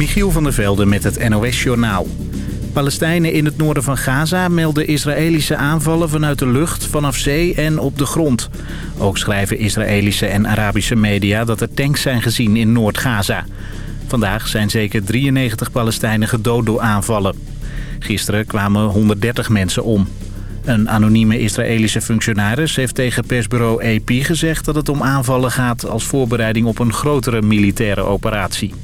Michiel van der Velde met het NOS-journaal. Palestijnen in het noorden van Gaza melden Israëlische aanvallen vanuit de lucht, vanaf zee en op de grond. Ook schrijven Israëlische en Arabische media dat er tanks zijn gezien in Noord-Gaza. Vandaag zijn zeker 93 Palestijnen gedood door aanvallen. Gisteren kwamen 130 mensen om. Een anonieme Israëlische functionaris heeft tegen persbureau AP gezegd dat het om aanvallen gaat als voorbereiding op een grotere militaire operatie.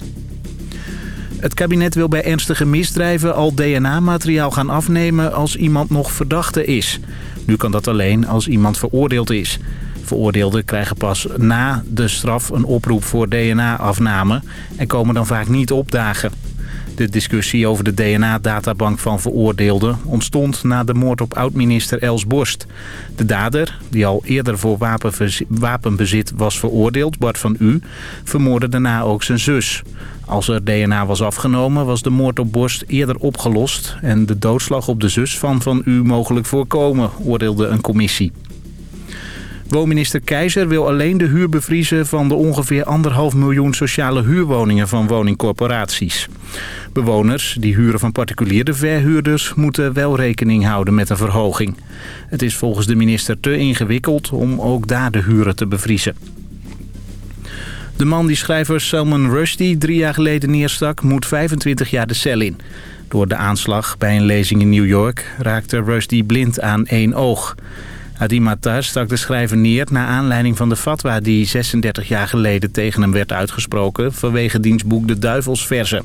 Het kabinet wil bij ernstige misdrijven al DNA-materiaal gaan afnemen als iemand nog verdachte is. Nu kan dat alleen als iemand veroordeeld is. Veroordeelden krijgen pas na de straf een oproep voor DNA-afname en komen dan vaak niet opdagen. De discussie over de DNA-databank van veroordeelden ontstond na de moord op oud-minister Els Borst. De dader, die al eerder voor wapenbezit was veroordeeld, Bart van U, vermoordde daarna ook zijn zus. Als er DNA was afgenomen was de moord op Borst eerder opgelost... en de doodslag op de zus van Van U mogelijk voorkomen, oordeelde een commissie. Woonminister Keizer wil alleen de huur bevriezen van de ongeveer anderhalf miljoen sociale huurwoningen van woningcorporaties. Bewoners die huren van particuliere verhuurders moeten wel rekening houden met een verhoging. Het is volgens de minister te ingewikkeld om ook daar de huren te bevriezen. De man die schrijver Salman Rushdie drie jaar geleden neerstak moet 25 jaar de cel in. Door de aanslag bij een lezing in New York raakte Rushdie blind aan één oog. Adi Matar stak de schrijver neer naar aanleiding van de fatwa die 36 jaar geleden tegen hem werd uitgesproken vanwege dienstboek De Duivelsverse.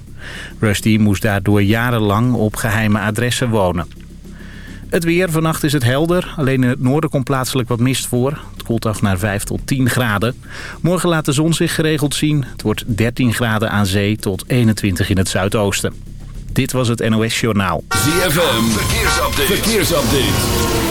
Rusty moest daardoor jarenlang op geheime adressen wonen. Het weer, vannacht is het helder. Alleen in het noorden komt plaatselijk wat mist voor. Het koelt af naar 5 tot 10 graden. Morgen laat de zon zich geregeld zien. Het wordt 13 graden aan zee tot 21 in het zuidoosten. Dit was het NOS Journaal. ZFM, verkeersupdate. verkeersupdate.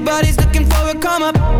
Everybody's looking for a come up.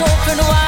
open wide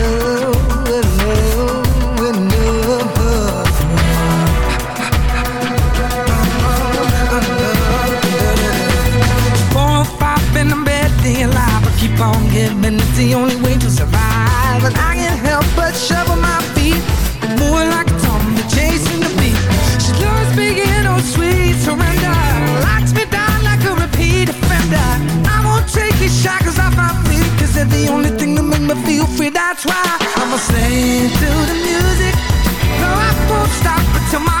on giving It's the only way to survive. And I can't help but shovel my feet. Moving like a zombie chasing the beat. She loves speaking oh sweet surrender. Locks me down like a repeat offender. I won't take these shackles off my feet Cause they're the only thing that make me feel free That's why I'm a slave to the music. No, I won't stop until my